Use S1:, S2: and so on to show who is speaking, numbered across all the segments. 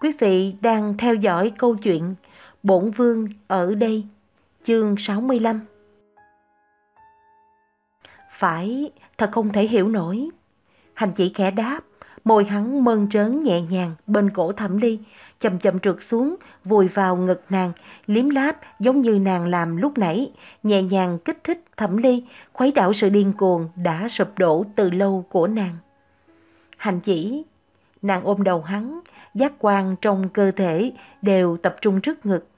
S1: Quý vị đang theo dõi câu chuyện Bổn Vương ở đây, chương 65. Phải, thật không thể hiểu nổi. Hành chỉ khẽ đáp, môi hắn mơn trớn nhẹ nhàng bên cổ thẩm ly, chậm chậm trượt xuống, vùi vào ngực nàng, liếm láp giống như nàng làm lúc nãy, nhẹ nhàng kích thích thẩm ly, khuấy đảo sự điên cuồng đã sụp đổ từ lâu của nàng. Hành chỉ, nàng ôm đầu hắn, giác quan trong cơ thể đều tập trung trước ngực.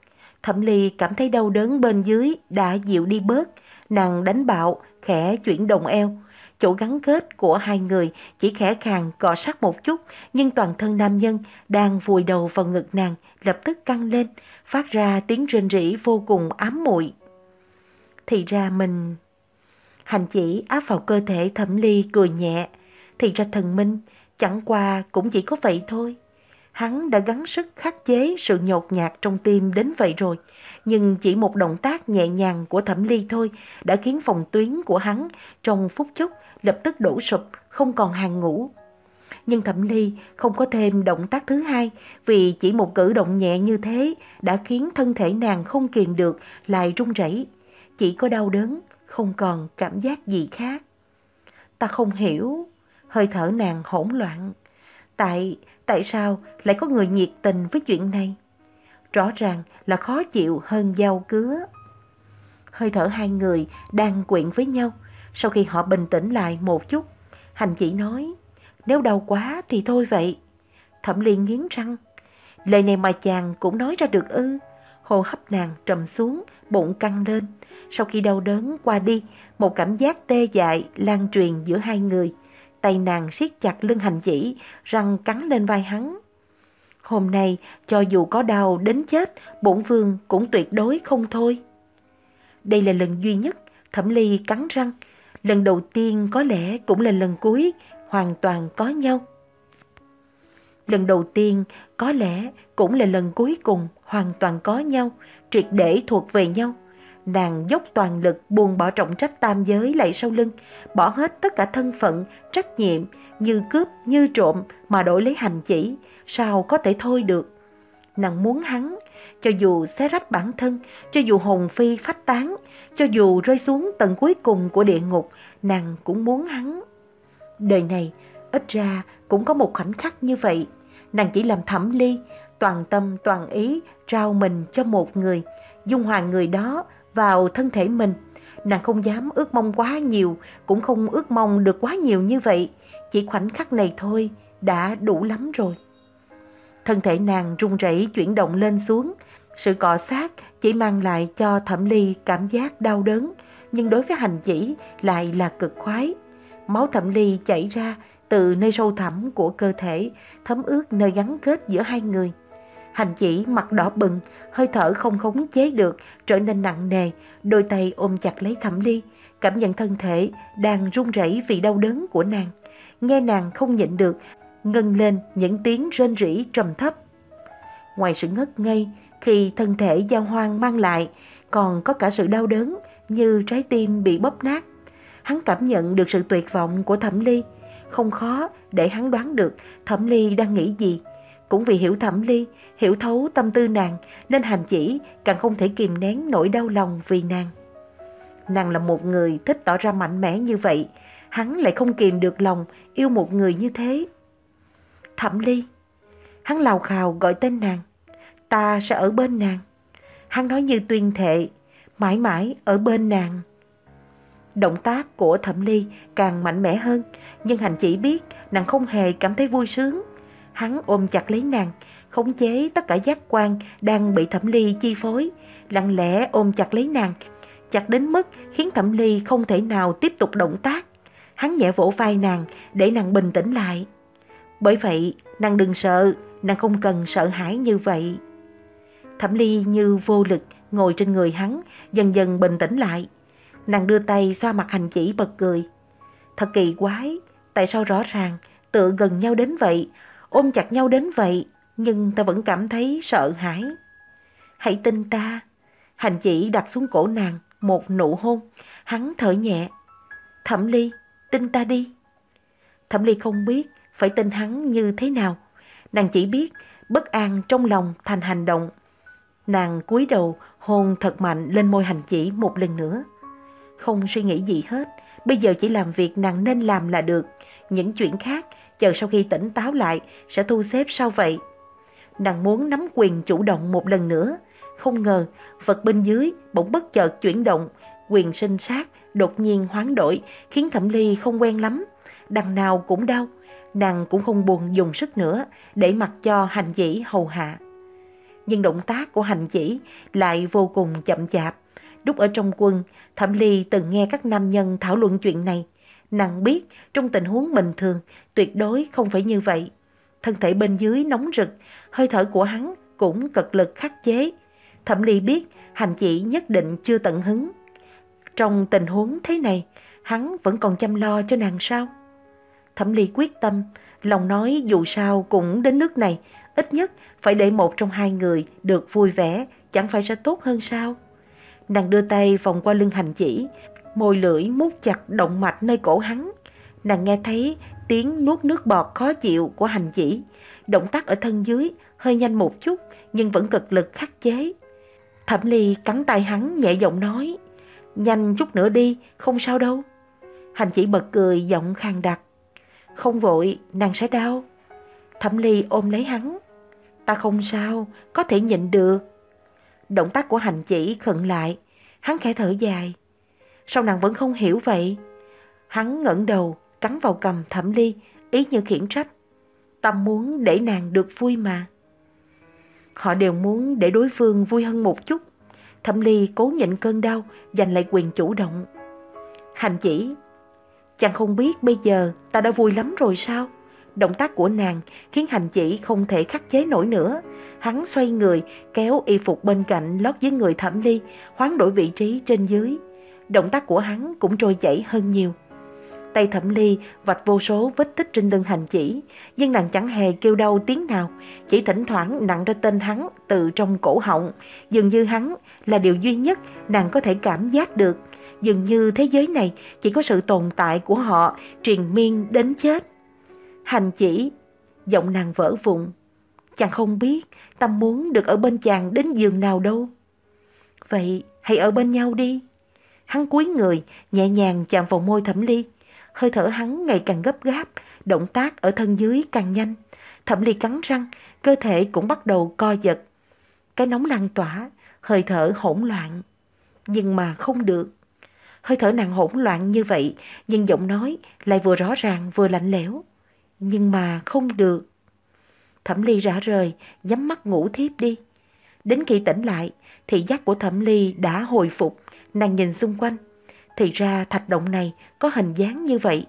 S1: Thẩm ly cảm thấy đau đớn bên dưới đã dịu đi bớt, nàng đánh bạo, khẽ chuyển đồng eo. Chỗ gắn kết của hai người chỉ khẽ khàng cọ sát một chút, nhưng toàn thân nam nhân đang vùi đầu vào ngực nàng lập tức căng lên, phát ra tiếng rên rỉ vô cùng ám muội. Thì ra mình... Hành chỉ áp vào cơ thể thẩm ly cười nhẹ. Thì ra thần minh, chẳng qua cũng chỉ có vậy thôi. Hắn đã gắng sức khắc chế sự nhột nhạt trong tim đến vậy rồi. Nhưng chỉ một động tác nhẹ nhàng của thẩm ly thôi đã khiến phòng tuyến của hắn trong phút chốc lập tức đổ sụp, không còn hàng ngũ. Nhưng thẩm ly không có thêm động tác thứ hai vì chỉ một cử động nhẹ như thế đã khiến thân thể nàng không kiềm được lại run rẩy Chỉ có đau đớn, không còn cảm giác gì khác. Ta không hiểu, hơi thở nàng hỗn loạn. Tại, tại sao lại có người nhiệt tình với chuyện này? Rõ ràng là khó chịu hơn dao cứa. Hơi thở hai người đang quyện với nhau. Sau khi họ bình tĩnh lại một chút, hành chỉ nói, nếu đau quá thì thôi vậy. Thẩm liên nghiến răng. Lời này mà chàng cũng nói ra được ư. Hô hấp nàng trầm xuống, bụng căng lên. Sau khi đau đớn qua đi, một cảm giác tê dại lan truyền giữa hai người. Tay nàng siết chặt lưng hành chỉ, răng cắn lên vai hắn. Hôm nay, cho dù có đau đến chết, bổn vương cũng tuyệt đối không thôi. Đây là lần duy nhất Thẩm Ly cắn răng. Lần đầu tiên có lẽ cũng là lần cuối hoàn toàn có nhau. Lần đầu tiên có lẽ cũng là lần cuối cùng hoàn toàn có nhau, triệt để thuộc về nhau. Nàng dốc toàn lực buông bỏ trọng trách tam giới lại sau lưng, bỏ hết tất cả thân phận, trách nhiệm, như cướp, như trộm mà đổi lấy hành chỉ, sao có thể thôi được. Nàng muốn hắn, cho dù xé rách bản thân, cho dù hồn phi phách tán, cho dù rơi xuống tầng cuối cùng của địa ngục, nàng cũng muốn hắn. Đời này, ít ra cũng có một khoảnh khắc như vậy. Nàng chỉ làm thẩm ly, toàn tâm toàn ý trao mình cho một người, dung hòa người đó vào thân thể mình. Nàng không dám ước mong quá nhiều, cũng không ước mong được quá nhiều như vậy. Chỉ khoảnh khắc này thôi, đã đủ lắm rồi. Thân thể nàng run rẩy chuyển động lên xuống. Sự cọ sát chỉ mang lại cho thẩm ly cảm giác đau đớn, nhưng đối với hành chỉ lại là cực khoái. Máu thẩm ly chảy ra từ nơi sâu thẳm của cơ thể, thấm ướt nơi gắn kết giữa hai người. Hành chỉ mặt đỏ bừng, hơi thở không khống chế được, trở nên nặng nề, đôi tay ôm chặt lấy thẩm ly, cảm nhận thân thể đang run rẩy vì đau đớn của nàng. Nghe nàng không nhịn được, ngân lên những tiếng rên rỉ trầm thấp. Ngoài sự ngất ngây, khi thân thể giao hoang mang lại, còn có cả sự đau đớn như trái tim bị bóp nát. Hắn cảm nhận được sự tuyệt vọng của Thẩm Ly, không khó để hắn đoán được Thẩm Ly đang nghĩ gì. Cũng vì hiểu Thẩm Ly, hiểu thấu tâm tư nàng nên hành chỉ càng không thể kìm nén nỗi đau lòng vì nàng. Nàng là một người thích tỏ ra mạnh mẽ như vậy, hắn lại không kìm được lòng yêu một người như thế. Thẩm Ly, hắn lào khào gọi tên nàng, ta sẽ ở bên nàng. Hắn nói như tuyên thệ, mãi mãi ở bên nàng. Động tác của Thẩm Ly càng mạnh mẽ hơn, nhưng hành chỉ biết nàng không hề cảm thấy vui sướng. Hắn ôm chặt lấy nàng, khống chế tất cả giác quan đang bị Thẩm Ly chi phối, lặng lẽ ôm chặt lấy nàng, chặt đến mức khiến Thẩm Ly không thể nào tiếp tục động tác. Hắn nhẹ vỗ vai nàng để nàng bình tĩnh lại. Bởi vậy, nàng đừng sợ, nàng không cần sợ hãi như vậy. Thẩm Ly như vô lực ngồi trên người hắn, dần dần bình tĩnh lại. Nàng đưa tay xoa mặt hành chỉ bật cười. Thật kỳ quái, tại sao rõ ràng tựa gần nhau đến vậy, ôm chặt nhau đến vậy, nhưng ta vẫn cảm thấy sợ hãi. Hãy tin ta. Hành chỉ đặt xuống cổ nàng một nụ hôn, hắn thở nhẹ. Thẩm Ly, tin ta đi. Thẩm Ly không biết phải tin hắn như thế nào. Nàng chỉ biết bất an trong lòng thành hành động. Nàng cúi đầu hôn thật mạnh lên môi hành chỉ một lần nữa. Không suy nghĩ gì hết, bây giờ chỉ làm việc nàng nên làm là được. Những chuyện khác, chờ sau khi tỉnh táo lại, sẽ thu xếp sao vậy. Nàng muốn nắm quyền chủ động một lần nữa. Không ngờ, vật bên dưới bỗng bất chợt chuyển động, quyền sinh sát đột nhiên hoán đổi, khiến Thẩm Ly không quen lắm. Đằng nào cũng đau, nàng cũng không buồn dùng sức nữa để mặc cho hành chỉ hầu hạ. Nhưng động tác của hành chỉ lại vô cùng chậm chạp. Lúc ở trong quân, Thẩm Ly từng nghe các nam nhân thảo luận chuyện này. Nàng biết trong tình huống bình thường tuyệt đối không phải như vậy. Thân thể bên dưới nóng rực, hơi thở của hắn cũng cực lực khắc chế. Thẩm Ly biết hành chỉ nhất định chưa tận hứng. Trong tình huống thế này, hắn vẫn còn chăm lo cho nàng sao? Thẩm Ly quyết tâm, lòng nói dù sao cũng đến nước này, ít nhất phải để một trong hai người được vui vẻ, chẳng phải sẽ tốt hơn sao? Nàng đưa tay vòng qua lưng hành chỉ, môi lưỡi mút chặt động mạch nơi cổ hắn. Nàng nghe thấy tiếng nuốt nước bọt khó chịu của hành chỉ. Động tác ở thân dưới hơi nhanh một chút nhưng vẫn cực lực khắc chế. Thẩm Ly cắn tay hắn nhẹ giọng nói, nhanh chút nữa đi, không sao đâu. Hành chỉ bật cười giọng khàn đặc. Không vội, nàng sẽ đau. Thẩm Ly ôm lấy hắn. Ta không sao, có thể nhịn được. Động tác của hành chỉ khẩn lại, hắn khẽ thở dài. Sao nàng vẫn không hiểu vậy? Hắn ngẩng đầu, cắn vào cầm Thẩm Ly, ý như khiển trách. Tâm muốn để nàng được vui mà. Họ đều muốn để đối phương vui hơn một chút. Thẩm Ly cố nhịn cơn đau, giành lại quyền chủ động. Hành chỉ, chàng không biết bây giờ ta đã vui lắm rồi sao? Động tác của nàng khiến hành chỉ không thể khắc chế nổi nữa. Hắn xoay người, kéo y phục bên cạnh lót dưới người Thẩm Ly, hoán đổi vị trí trên dưới. Động tác của hắn cũng trôi chảy hơn nhiều. Tay thẩm ly vạch vô số vết tích trên lưng hành chỉ, nhưng nàng chẳng hề kêu đau tiếng nào, chỉ thỉnh thoảng nặng ra tên hắn từ trong cổ họng. Dường như hắn là điều duy nhất nàng có thể cảm giác được. Dường như thế giới này chỉ có sự tồn tại của họ truyền miên đến chết. Hành chỉ, giọng nàng vỡ vụn. Chàng không biết tâm muốn được ở bên chàng đến giường nào đâu. Vậy hãy ở bên nhau đi. Hắn cúi người, nhẹ nhàng chạm vào môi thẩm ly hơi thở hắn ngày càng gấp gáp, động tác ở thân dưới càng nhanh. Thẩm ly cắn răng, cơ thể cũng bắt đầu co giật. Cái nóng lan tỏa, hơi thở hỗn loạn. Nhưng mà không được. Hơi thở nàng hỗn loạn như vậy, nhưng giọng nói lại vừa rõ ràng vừa lạnh lẽo. Nhưng mà không được. Thẩm ly rã rời, nhắm mắt ngủ thiếp đi. Đến khi tỉnh lại, thị giác của thẩm ly đã hồi phục, nàng nhìn xung quanh. Thì ra thạch động này có hình dáng như vậy.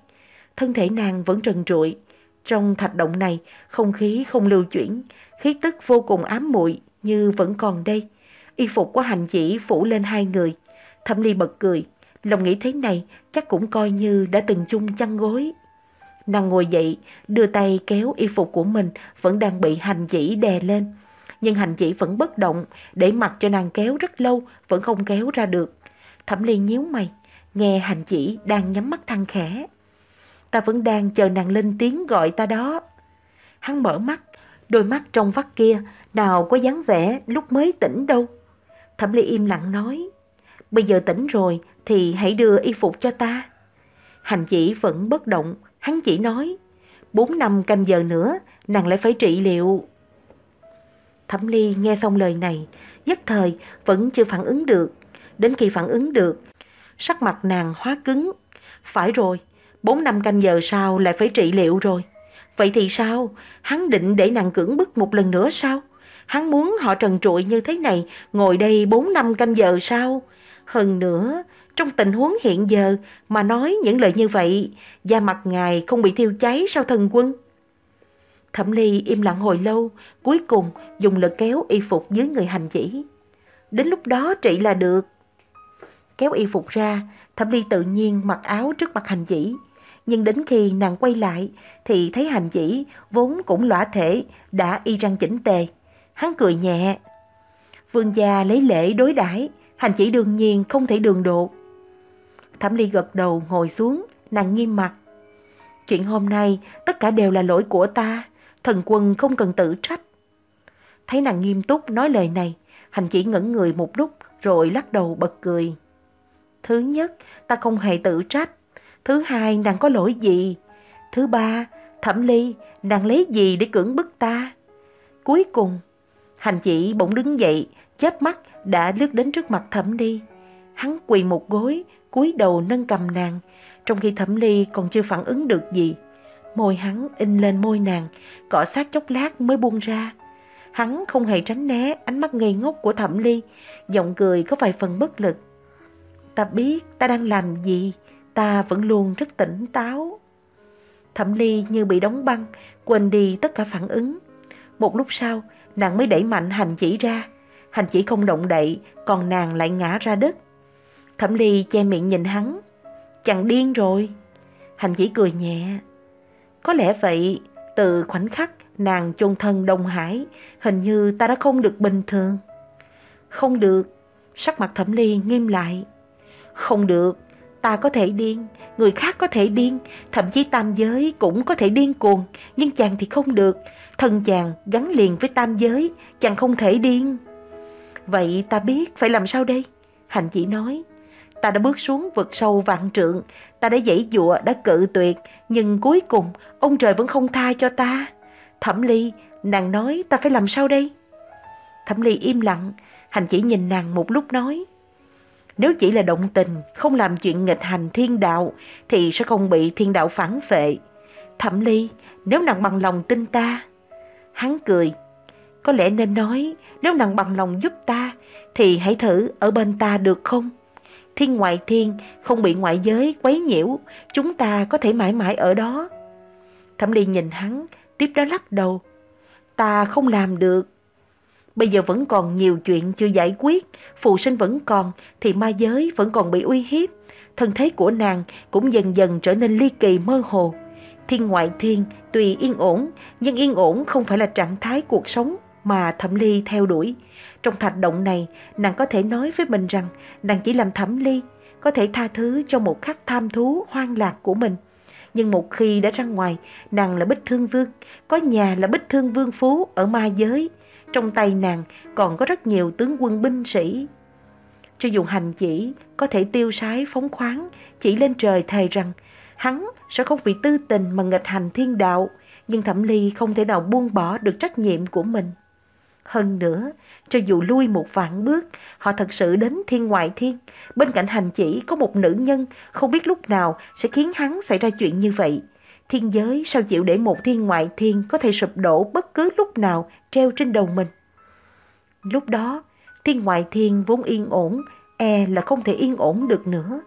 S1: Thân thể nàng vẫn trần trụi. Trong thạch động này, không khí không lưu chuyển, khí tức vô cùng ám muội như vẫn còn đây. Y phục của hành chỉ phủ lên hai người. Thẩm ly bật cười, lòng nghĩ thế này chắc cũng coi như đã từng chung chăn gối. Nàng ngồi dậy, đưa tay kéo y phục của mình vẫn đang bị hành chỉ đè lên. Nhưng hành chỉ vẫn bất động, để mặc cho nàng kéo rất lâu, vẫn không kéo ra được. Thẩm ly nhíu mày, nghe hành chỉ đang nhắm mắt than khẽ. Ta vẫn đang chờ nàng lên tiếng gọi ta đó. Hắn mở mắt, đôi mắt trong vắt kia nào có dáng vẻ lúc mới tỉnh đâu. Thẩm Ly im lặng nói, bây giờ tỉnh rồi thì hãy đưa y phục cho ta. Hành chỉ vẫn bất động, hắn chỉ nói, bốn năm canh giờ nữa nàng lại phải trị liệu. Thẩm Ly nghe xong lời này, nhất thời vẫn chưa phản ứng được. Đến khi phản ứng được sắc mặt nàng hóa cứng. Phải rồi, bốn năm canh giờ sau lại phải trị liệu rồi. Vậy thì sao? Hắn định để nàng cưỡng bức một lần nữa sao? Hắn muốn họ trần trụi như thế này ngồi đây bốn năm canh giờ sao? Hơn nữa, trong tình huống hiện giờ mà nói những lời như vậy, da mặt ngài không bị thiêu cháy sao thần quân? Thẩm Ly im lặng hồi lâu, cuối cùng dùng lực kéo y phục dưới người hành chỉ. Đến lúc đó trị là được kéo y phục ra, Thẩm Ly tự nhiên mặc áo trước mặt hành chỉ. Nhưng đến khi nàng quay lại thì thấy hành chỉ vốn cũng lõa thể đã y răng chỉnh tề. Hắn cười nhẹ. Vương gia lấy lễ đối đãi hành chỉ đương nhiên không thể đường độ. Thẩm Ly gật đầu ngồi xuống, nàng nghiêm mặt. Chuyện hôm nay tất cả đều là lỗi của ta. thần quân không cần tự trách. Thấy nàng nghiêm túc nói lời này, hành chỉ ngẩn người một lúc rồi lắc đầu bật cười. Thứ nhất, ta không hề tự trách. Thứ hai, nàng có lỗi gì? Thứ ba, thẩm ly, nàng lấy gì để cưỡng bức ta? Cuối cùng, hành chỉ bỗng đứng dậy, chớp mắt đã lướt đến trước mặt thẩm ly. Hắn quỳ một gối, cúi đầu nâng cầm nàng, trong khi thẩm ly còn chưa phản ứng được gì. Môi hắn in lên môi nàng, cọ sát chốc lát mới buông ra. Hắn không hề tránh né ánh mắt ngây ngốc của thẩm ly, giọng cười có vài phần bất lực. Ta biết ta đang làm gì, ta vẫn luôn rất tỉnh táo. Thẩm ly như bị đóng băng, quên đi tất cả phản ứng. Một lúc sau, nàng mới đẩy mạnh hành chỉ ra. Hành chỉ không động đậy, còn nàng lại ngã ra đất. Thẩm ly che miệng nhìn hắn. Chẳng điên rồi. Hành chỉ cười nhẹ. Có lẽ vậy, từ khoảnh khắc nàng chôn thân Đông Hải, hình như ta đã không được bình thường. Không được, sắc mặt thẩm ly nghiêm lại. Không được, ta có thể điên, người khác có thể điên, thậm chí tam giới cũng có thể điên cuồng, nhưng chàng thì không được. Thân chàng gắn liền với tam giới, chàng không thể điên. Vậy ta biết phải làm sao đây? Hành chỉ nói, ta đã bước xuống vực sâu vạn trượng, ta đã dãy dụa, đã cự tuyệt, nhưng cuối cùng ông trời vẫn không tha cho ta. Thẩm Ly, nàng nói ta phải làm sao đây? Thẩm Ly im lặng, hành chỉ nhìn nàng một lúc nói. Nếu chỉ là động tình, không làm chuyện nghịch hành thiên đạo, thì sẽ không bị thiên đạo phản vệ. Thẩm Ly, nếu nàng bằng lòng tin ta. Hắn cười, có lẽ nên nói, nếu nàng bằng lòng giúp ta, thì hãy thử ở bên ta được không? Thiên ngoại thiên không bị ngoại giới quấy nhiễu, chúng ta có thể mãi mãi ở đó. Thẩm Ly nhìn hắn, tiếp đó lắc đầu. Ta không làm được. Bây giờ vẫn còn nhiều chuyện chưa giải quyết, phụ sinh vẫn còn, thì ma giới vẫn còn bị uy hiếp. Thân thế của nàng cũng dần dần trở nên ly kỳ mơ hồ. Thiên ngoại thiên tùy yên ổn, nhưng yên ổn không phải là trạng thái cuộc sống mà Thẩm Ly theo đuổi. Trong thạch động này, nàng có thể nói với mình rằng nàng chỉ làm Thẩm Ly, có thể tha thứ cho một khắc tham thú hoang lạc của mình. Nhưng một khi đã ra ngoài, nàng là bích thương vương, có nhà là bích thương vương phú ở ma giới. Trong tay nàng còn có rất nhiều tướng quân binh sĩ. Cho dù hành chỉ có thể tiêu sái phóng khoáng, chỉ lên trời thề rằng hắn sẽ không vì tư tình mà nghịch hành thiên đạo, nhưng Thẩm Ly không thể nào buông bỏ được trách nhiệm của mình. Hơn nữa, cho dù lui một vạn bước, họ thật sự đến thiên ngoại thiên. Bên cạnh hành chỉ có một nữ nhân, không biết lúc nào sẽ khiến hắn xảy ra chuyện như vậy. Thiên giới sao chịu để một thiên ngoại thiên có thể sụp đổ bất cứ lúc nào treo trên đầu mình. Lúc đó, thiên ngoại thiên vốn yên ổn, e là không thể yên ổn được nữa.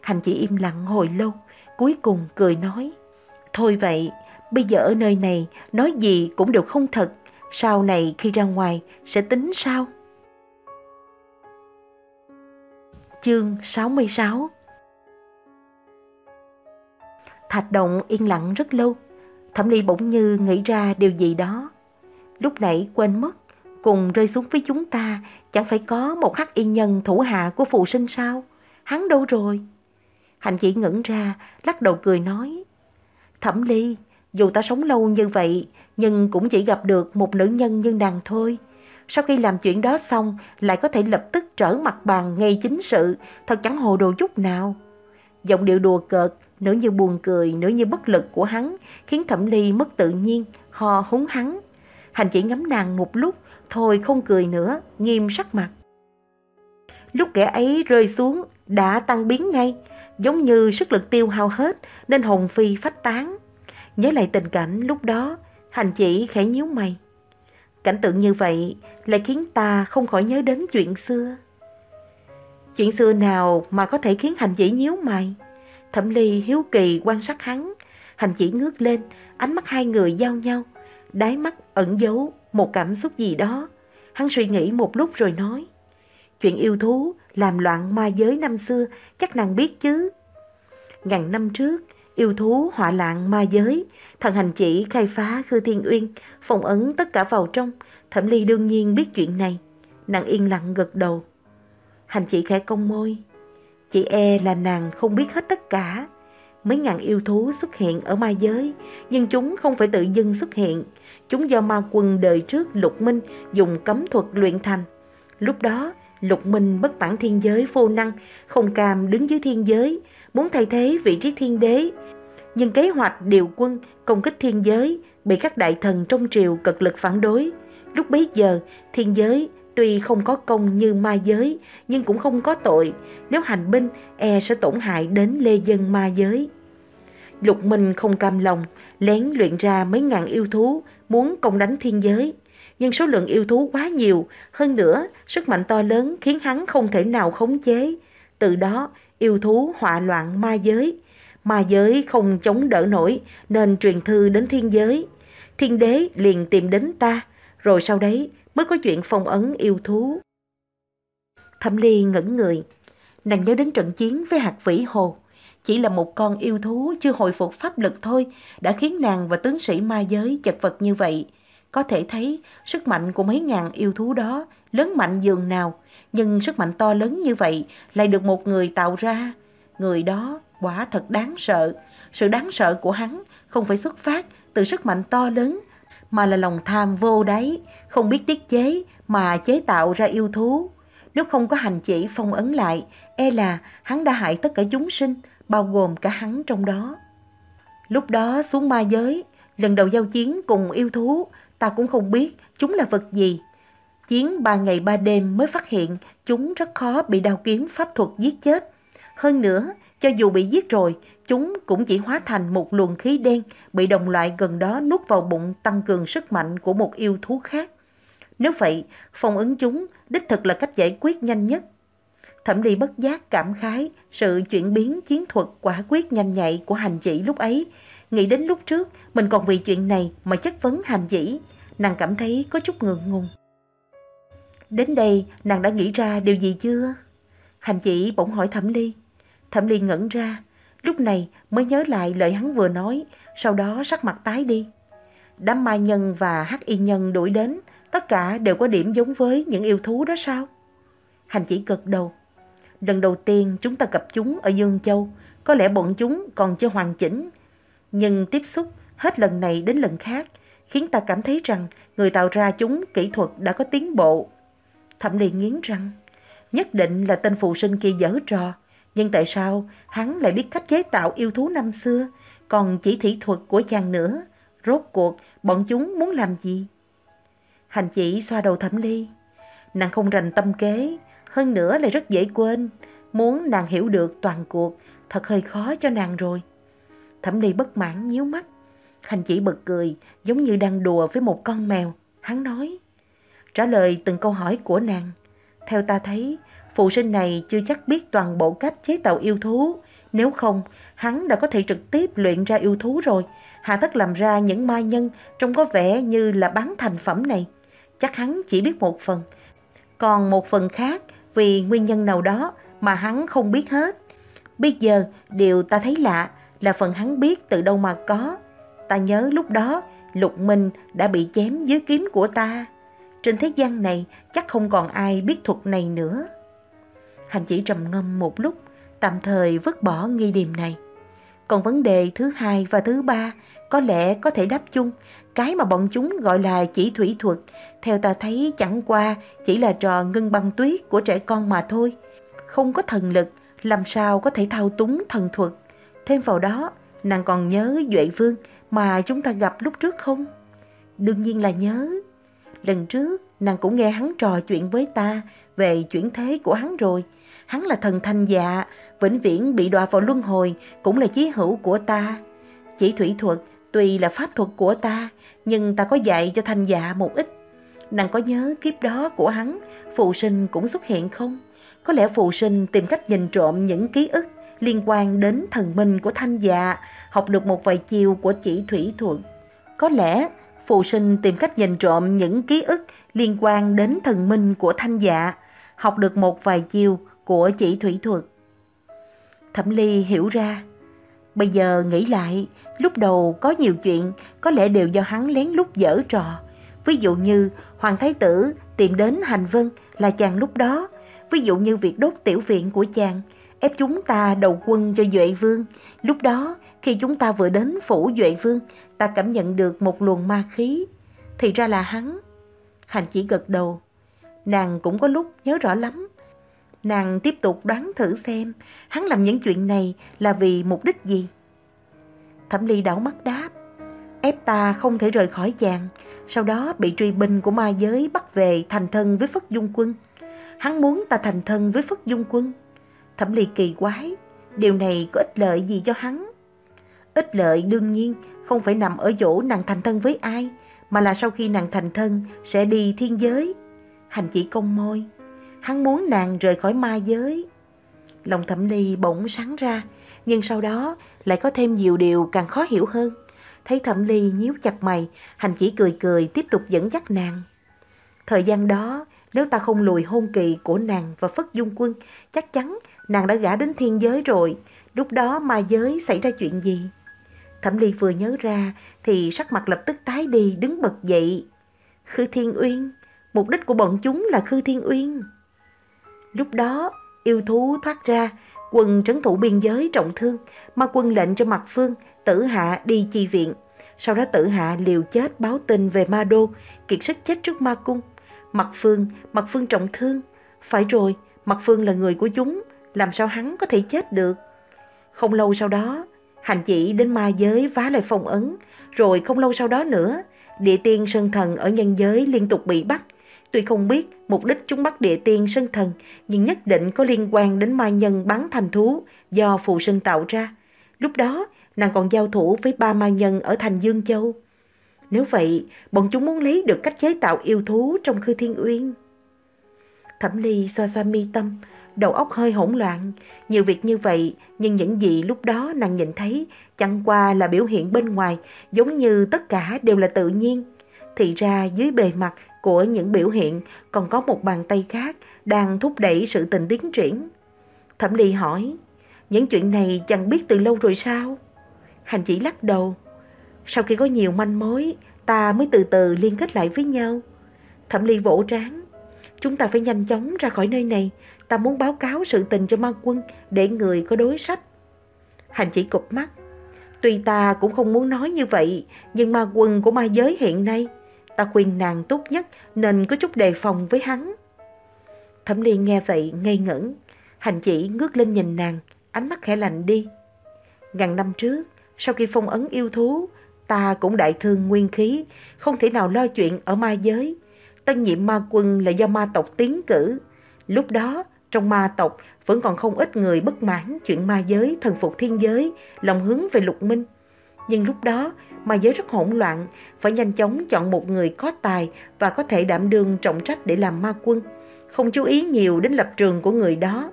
S1: Hành chỉ im lặng hồi lâu, cuối cùng cười nói. Thôi vậy, bây giờ ở nơi này, nói gì cũng đều không thật, sau này khi ra ngoài sẽ tính sao? Chương 66 Thạch động yên lặng rất lâu, Thẩm Ly bỗng như nghĩ ra điều gì đó. Lúc nãy quên mất, cùng rơi xuống với chúng ta, chẳng phải có một khắc y nhân thủ hạ của phụ sinh sao? Hắn đâu rồi? Hành chỉ ngẩn ra, lắc đầu cười nói. Thẩm Ly, dù ta sống lâu như vậy, nhưng cũng chỉ gặp được một nữ nhân như nàng thôi. Sau khi làm chuyện đó xong, lại có thể lập tức trở mặt bàn ngay chính sự, thật chẳng hồ đồ chút nào. Giọng điệu đùa cợt, nửa như buồn cười, nửa như bất lực của hắn, khiến Thẩm Ly mất tự nhiên, ho húng hắn. Hành chỉ ngắm nàng một lúc, thôi không cười nữa, nghiêm sắc mặt. Lúc kẻ ấy rơi xuống, đã tăng biến ngay, giống như sức lực tiêu hao hết, nên hồn phi phách tán. Nhớ lại tình cảnh lúc đó, hành chỉ khẽ nhíu mày. Cảnh tượng như vậy lại khiến ta không khỏi nhớ đến chuyện xưa. Chuyện xưa nào mà có thể khiến hành chỉ nhíu mày? Thẩm Ly hiếu kỳ quan sát hắn, hành chỉ ngước lên, ánh mắt hai người giao nhau, đáy mắt ẩn giấu một cảm xúc gì đó. Hắn suy nghĩ một lúc rồi nói, chuyện yêu thú làm loạn ma giới năm xưa chắc nàng biết chứ. Ngàn năm trước, yêu thú họa lạng ma giới, thần hành chỉ khai phá khư thiên uyên, phong ấn tất cả vào trong, thẩm ly đương nhiên biết chuyện này. Nàng yên lặng gật đầu. Hành chỉ khẽ cong môi. Chị e là nàng không biết hết tất cả. mấy ngàn yêu thú xuất hiện ở ma giới, nhưng chúng không phải tự dưng xuất hiện. Chúng do ma quân đời trước Lục Minh dùng cấm thuật luyện thành. Lúc đó, Lục Minh bất mãn thiên giới vô năng, không cam đứng dưới thiên giới, muốn thay thế vị trí thiên đế. Nhưng kế hoạch điều quân công kích thiên giới bị các đại thần trong triều cực lực phản đối. Lúc bấy giờ, thiên giới tuy không có công như ma giới, nhưng cũng không có tội. Nếu hành binh, e sẽ tổn hại đến lê dân ma giới. Lục Minh không cam lòng, lén luyện ra mấy ngàn yêu thú, muốn công đánh thiên giới. Nhưng số lượng yêu thú quá nhiều, hơn nữa sức mạnh to lớn khiến hắn không thể nào khống chế. Từ đó, yêu thú họa loạn ma giới. Ma giới không chống đỡ nổi nên truyền thư đến thiên giới. Thiên đế liền tìm đến ta, rồi sau đấy mới có chuyện phong ấn yêu thú. Thẩm Ly ngẩn người, nàng nhớ đến trận chiến với hạt vĩ hồ. Chỉ là một con yêu thú chưa hồi phục pháp lực thôi đã khiến nàng và tướng sĩ ma giới chật vật như vậy. Có thể thấy sức mạnh của mấy ngàn yêu thú đó lớn mạnh dường nào, nhưng sức mạnh to lớn như vậy lại được một người tạo ra. Người đó quả thật đáng sợ. Sự đáng sợ của hắn không phải xuất phát từ sức mạnh to lớn, mà là lòng tham vô đáy, không biết tiết chế mà chế tạo ra yêu thú. Nếu không có hành chỉ phong ấn lại, e là hắn đã hại tất cả chúng sinh, bao gồm cả hắn trong đó. Lúc đó xuống ma giới, lần đầu giao chiến cùng yêu thú, ta cũng không biết chúng là vật gì. Chiến ba ngày ba đêm mới phát hiện chúng rất khó bị đao kiếm pháp thuật giết chết. Hơn nữa, cho dù bị giết rồi, chúng cũng chỉ hóa thành một luồng khí đen bị đồng loại gần đó nuốt vào bụng tăng cường sức mạnh của một yêu thú khác. Nếu vậy, phong ấn chúng đích thực là cách giải quyết nhanh nhất. Thẩm Ly bất giác cảm khái sự chuyển biến chiến thuật quả quyết nhanh nhạy của hành chỉ lúc ấy. Nghĩ đến lúc trước, mình còn vì chuyện này mà chất vấn hành chỉ. Nàng cảm thấy có chút ngượng ngùng. Đến đây, nàng đã nghĩ ra điều gì chưa? Hành chỉ bỗng hỏi Thẩm Ly. Thẩm Ly ngẩn ra, lúc này mới nhớ lại lời hắn vừa nói, sau đó sắc mặt tái đi. Đám mai nhân và hắc y nhân đuổi đến, tất cả đều có điểm giống với những yêu thú đó sao? Hành chỉ gật đầu. Lần đầu tiên chúng ta gặp chúng ở Dương Châu, có lẽ bọn chúng còn chưa hoàn chỉnh. Nhưng tiếp xúc hết lần này đến lần khác, khiến ta cảm thấy rằng người tạo ra chúng kỹ thuật đã có tiến bộ. Thẩm Ly nghiến răng, nhất định là tên phụ sinh kia dở trò, nhưng tại sao hắn lại biết cách chế tạo yêu thú năm xưa, còn chỉ thị thuật của chàng nữa? Rốt cuộc, bọn chúng muốn làm gì? Hành chỉ xoa đầu thẩm ly. Nàng không rành tâm kế, hơn nữa lại rất dễ quên. Muốn nàng hiểu được toàn cuộc, thật hơi khó cho nàng rồi. Thẩm ly bất mãn nhíu mắt. Hành chỉ bật cười, giống như đang đùa với một con mèo. Hắn nói, trả lời từng câu hỏi của nàng. Theo ta thấy, phụ sinh này chưa chắc biết toàn bộ cách chế tạo yêu thú. Nếu không, hắn đã có thể trực tiếp luyện ra yêu thú rồi. Hạ thất làm ra những ma nhân trông có vẻ như là bán thành phẩm này. Chắc hắn chỉ biết một phần. Còn một phần khác vì nguyên nhân nào đó mà hắn không biết hết. Bây giờ điều ta thấy lạ là phần hắn biết từ đâu mà có. Ta nhớ lúc đó Lục Minh đã bị chém dưới kiếm của ta. Trên thế gian này chắc không còn ai biết thuật này nữa. Hành chỉ trầm ngâm một lúc, tạm thời vứt bỏ nghi điểm này. Còn vấn đề thứ hai và thứ ba có lẽ có thể đáp chung. Cái mà bọn chúng gọi là chỉ thủy thuật, theo ta thấy chẳng qua chỉ là trò ngưng băng tuyết của trẻ con mà thôi. Không có thần lực, làm sao có thể thao túng thần thuật. Thêm vào đó, nàng còn nhớ Duệ Vương mà chúng ta gặp lúc trước không? Đương nhiên là nhớ. Lần trước, nàng cũng nghe hắn trò chuyện với ta về chuyển thế của hắn rồi. Hắn là thần thanh dạ, vĩnh viễn bị đọa vào luân hồi, cũng là chí hữu của ta. Chỉ thủy thuật, tuy là pháp thuật của ta, nhưng ta có dạy cho thanh dạ một ít. Nàng có nhớ kiếp đó của hắn, phụ sinh cũng xuất hiện không? Có lẽ phụ sinh tìm cách nhìn trộm những ký ức liên quan đến thần minh của thanh dạ, học được một vài chiều của chỉ thủy thuật. Có lẽ phụ sinh tìm cách nhìn trộm những ký ức liên quan đến thần minh của thanh dạ, học được một vài chiều của chị thủy thuật. Thẩm Ly hiểu ra, bây giờ nghĩ lại, lúc đầu có nhiều chuyện có lẽ đều do hắn lén lút dở trò. Ví dụ như Hoàng Thái Tử tìm đến Hành Vân là chàng lúc đó, ví dụ như việc đốt tiểu viện của chàng, ép chúng ta đầu quân cho Duệ Vương. Lúc đó Khi chúng ta vừa đến phủ Duệ Vương, ta cảm nhận được một luồng ma khí. Thì ra là hắn. Hành chỉ gật đầu. Nàng cũng có lúc nhớ rõ lắm. Nàng tiếp tục đoán thử xem hắn làm những chuyện này là vì mục đích gì. Thẩm Ly đảo mắt đáp. Ép ta không thể rời khỏi chàng, sau đó bị truy binh của ma giới bắt về thành thân với Phất Dung Quân. Hắn muốn ta thành thân với Phất Dung Quân. Thẩm Ly kỳ quái, điều này có ích lợi gì cho hắn? Ích lợi đương nhiên không phải nằm ở chỗ nàng thành thân với ai, mà là sau khi nàng thành thân sẽ đi thiên giới. Hành chỉ công môi, hắn muốn nàng rời khỏi ma giới. Lòng thẩm ly bỗng sáng ra, nhưng sau đó lại có thêm nhiều điều càng khó hiểu hơn. Thấy thẩm ly nhíu chặt mày, hành chỉ cười cười tiếp tục dẫn dắt nàng. Thời gian đó, nếu ta không lùi hôn kỳ của nàng và Phất Dung Quân, chắc chắn nàng đã gả đến thiên giới rồi. Lúc đó ma giới xảy ra chuyện gì? Thẩm Ly vừa nhớ ra thì sắc mặt lập tức tái đi đứng bật dậy. Khư Thiên Uyên, mục đích của bọn chúng là Khư Thiên Uyên. Lúc đó, yêu thú thoát ra, quân trấn thủ biên giới trọng thương, ma quân lệnh cho Mặt Phương, tử hạ đi chi viện. Sau đó tử hạ liều chết báo tin về ma đô, kiệt sức chết trước ma cung. Mặt Phương, Mặt Phương trọng thương. Phải rồi, Mặt Phương là người của chúng, làm sao hắn có thể chết được? Không lâu sau đó, hành chỉ đến ma giới vá lại phong ấn, rồi không lâu sau đó nữa, địa tiên sơn thần ở nhân giới liên tục bị bắt. Tuy không biết mục đích chúng bắt địa tiên sơn thần, nhưng nhất định có liên quan đến ma nhân bán thành thú do phù sinh tạo ra. Lúc đó, nàng còn giao thủ với ba ma nhân ở thành Dương Châu. Nếu vậy, bọn chúng muốn lấy được cách chế tạo yêu thú trong khư thiên uyên. Thẩm Ly xoa xoa mi tâm, đầu óc hơi hỗn loạn. Nhiều việc như vậy, nhưng những gì lúc đó nàng nhìn thấy chẳng qua là biểu hiện bên ngoài, giống như tất cả đều là tự nhiên. Thì ra dưới bề mặt của những biểu hiện còn có một bàn tay khác đang thúc đẩy sự tình tiến triển. Thẩm Ly hỏi, những chuyện này chẳng biết từ lâu rồi sao? Hành chỉ lắc đầu. Sau khi có nhiều manh mối, ta mới từ từ liên kết lại với nhau. Thẩm Ly vỗ trán. Chúng ta phải nhanh chóng ra khỏi nơi này. Ta muốn báo cáo sự tình cho ma quân để người có đối sách. Hành chỉ cụp mắt. Tuy ta cũng không muốn nói như vậy, nhưng ma quân của ma giới hiện nay, ta khuyên nàng tốt nhất nên có chút đề phòng với hắn. Thẩm Liên nghe vậy ngây ngẩn, hành chỉ ngước lên nhìn nàng, ánh mắt khẽ lạnh đi. Ngàn năm trước, sau khi phong ấn yêu thú, ta cũng đại thương nguyên khí, không thể nào lo chuyện ở ma giới. Tân nhiệm ma quân là do ma tộc tiến cử. Lúc đó, trong ma tộc vẫn còn không ít người bất mãn chuyện ma giới thần phục thiên giới, lòng hướng về lục minh. Nhưng lúc đó, mà giới rất hỗn loạn, phải nhanh chóng chọn một người có tài và có thể đảm đương trọng trách để làm ma quân. Không chú ý nhiều đến lập trường của người đó.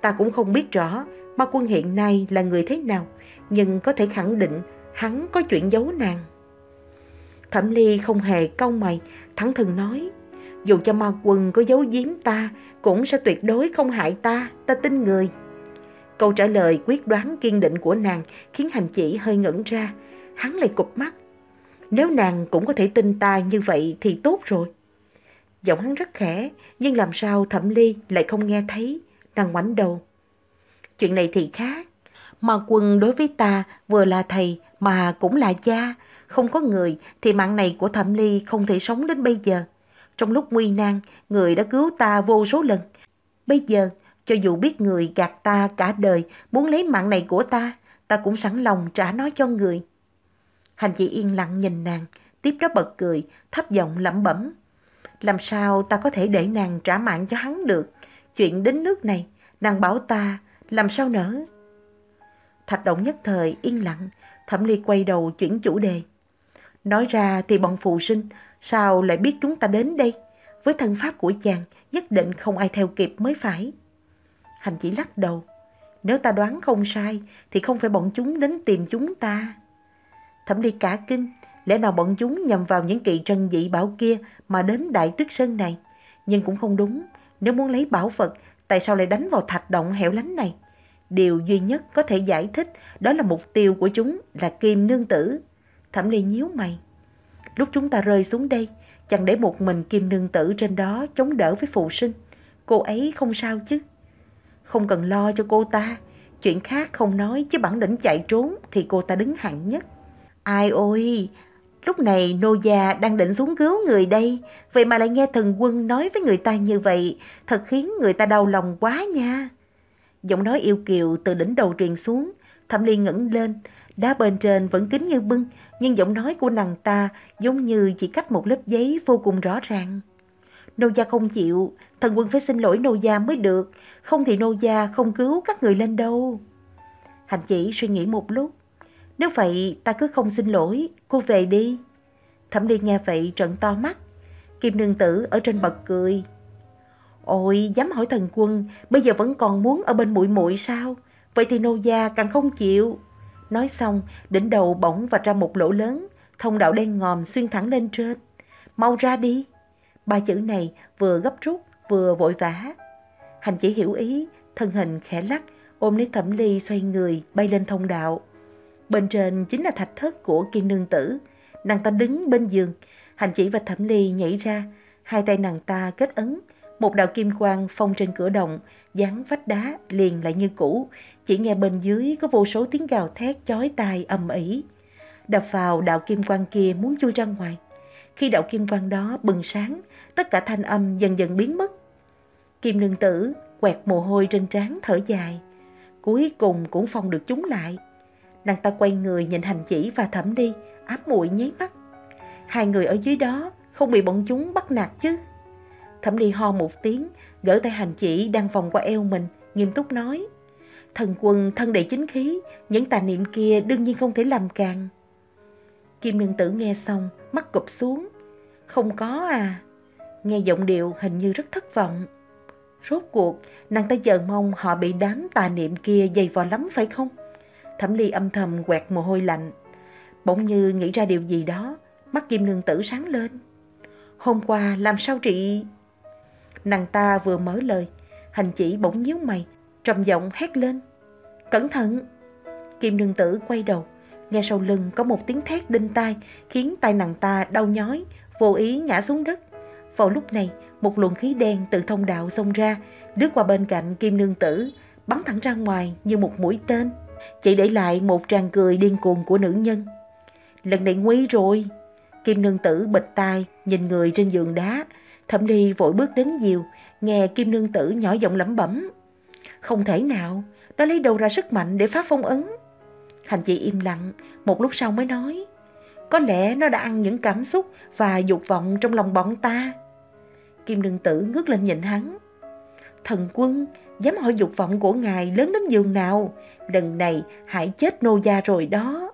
S1: Ta cũng không biết rõ ma quân hiện nay là người thế nào, nhưng có thể khẳng định hắn có chuyện giấu nàng. Thẩm Ly không hề cau mày, thẳng thừng nói, dù cho ma quân có giấu giếm ta, cũng sẽ tuyệt đối không hại ta, ta tin người. Câu trả lời quyết đoán kiên định của nàng khiến hành chỉ hơi ngẩn ra, hắn lại cụp mắt. Nếu nàng cũng có thể tin ta như vậy thì tốt rồi. Giọng hắn rất khẽ, nhưng làm sao thẩm ly lại không nghe thấy, nàng ngoảnh đầu. Chuyện này thì khác, mà quân đối với ta vừa là thầy mà cũng là cha, không có người thì mạng này của thẩm ly không thể sống đến bây giờ. Trong lúc nguy nan, người đã cứu ta vô số lần. Bây giờ, cho dù biết người gạt ta cả đời, muốn lấy mạng này của ta, ta cũng sẵn lòng trả nó cho người. Hành chị yên lặng nhìn nàng, tiếp đó bật cười, thấp giọng lẩm bẩm. Làm sao ta có thể để nàng trả mạng cho hắn được? Chuyện đến nước này, nàng bảo ta, làm sao nỡ? Thạch động nhất thời yên lặng, thẩm ly quay đầu chuyển chủ đề. Nói ra thì bọn phụ sinh, sao lại biết chúng ta đến đây? Với thân pháp của chàng, nhất định không ai theo kịp mới phải. Hành chỉ lắc đầu. Nếu ta đoán không sai, thì không phải bọn chúng đến tìm chúng ta. Thẩm ly cả kinh, lẽ nào bọn chúng nhằm vào những kỵ trần dị bảo kia mà đến Đại Tuyết Sơn này? Nhưng cũng không đúng, nếu muốn lấy bảo vật, tại sao lại đánh vào thạch động hẻo lánh này? Điều duy nhất có thể giải thích đó là mục tiêu của chúng là kim nương tử. Thẩm ly nhíu mày. Lúc chúng ta rơi xuống đây, chẳng để một mình kim nương tử trên đó chống đỡ với phụ sinh. Cô ấy không sao chứ. Không cần lo cho cô ta, Chuyện khác không nói chứ bản lĩnh chạy trốn thì cô ta đứng hạng nhất. Ai ôi, lúc này nô gia đang định xuống cứu người đây, vậy mà lại nghe thần quân nói với người ta như vậy, thật khiến người ta đau lòng quá nha. Giọng nói yêu kiều từ đỉnh đầu truyền xuống, Thẩm Ly ngẩng lên, đá bên trên vẫn kín như bưng, nhưng giọng nói của nàng ta giống như chỉ cách một lớp giấy vô cùng rõ ràng. Nô gia không chịu, thần quân phải xin lỗi nô gia mới được, không thì nô gia không cứu các người lên đâu. Hành chỉ suy nghĩ một lúc, nếu vậy ta cứ không xin lỗi, cô về đi. Thẩm Ly nghe vậy trận to mắt, Kim nương tử ở trên bật cười. Ôi, dám hỏi thần quân, bây giờ vẫn còn muốn ở bên muội muội sao? Vậy thì nô gia càng không chịu. Nói xong, đỉnh đầu bỗng và ra một lỗ lớn, thông đạo đen ngòm xuyên thẳng lên trên. Mau ra đi. Ba chữ này vừa gấp rút, vừa vội vã. Hành chỉ hiểu ý, thân hình khẽ lắc, ôm lấy thẩm ly xoay người, bay lên thông đạo. Bên trên chính là thạch thất của kim nương tử. Nàng ta đứng bên giường, hành chỉ và thẩm ly nhảy ra, hai tay nàng ta kết ấn, một đạo kim quang phong trên cửa động, dán vách đá liền lại như cũ, chỉ nghe bên dưới có vô số tiếng gào thét chói tai ầm ĩ. Đập vào đạo kim quang kia muốn chui ra ngoài. Khi đạo kim quang đó bừng sáng, tất cả thanh âm dần dần biến mất. Kim nương tử quẹt mồ hôi trên trán thở dài. Cuối cùng cũng phong được chúng lại. Nàng ta quay người nhìn hành chỉ và thẩm đi, áp mũi nháy mắt. Hai người ở dưới đó không bị bọn chúng bắt nạt chứ. Thẩm đi ho một tiếng, gỡ tay hành chỉ đang vòng qua eo mình, nghiêm túc nói. Thần quân thân đầy chính khí, những tà niệm kia đương nhiên không thể làm càng. Kim nương tử nghe xong, mắt cụp xuống. Không có à. Nghe giọng điệu hình như rất thất vọng. Rốt cuộc, nàng ta chờ mong họ bị đám tà niệm kia dày vò lắm phải không? Thẩm ly âm thầm quẹt mồ hôi lạnh. Bỗng như nghĩ ra điều gì đó, mắt kim nương tử sáng lên. Hôm qua làm sao chị... Nàng ta vừa mở lời, hành chỉ bỗng nhíu mày, trầm giọng hét lên. Cẩn thận! Kim nương tử quay đầu, nghe sau lưng có một tiếng thét đinh tai khiến tai nàng ta đau nhói, vô ý ngã xuống đất. Vào lúc này, một luồng khí đen từ thông đạo xông ra, đứt qua bên cạnh kim nương tử, bắn thẳng ra ngoài như một mũi tên. Chỉ để lại một tràng cười điên cuồng của nữ nhân. Lần này nguy rồi. Kim nương tử bịch tai, nhìn người trên giường đá. Thẩm ly vội bước đến diều, nghe kim nương tử nhỏ giọng lẩm bẩm. Không thể nào, nó lấy đâu ra sức mạnh để phá phong ấn. Hành chị im lặng, một lúc sau mới nói. Có lẽ nó đã ăn những cảm xúc và dục vọng trong lòng bọn ta. Kim đường tử ngước lên nhìn hắn. Thần quân, dám hỏi dục vọng của ngài lớn đến giường nào, lần này hãy chết nô gia rồi đó.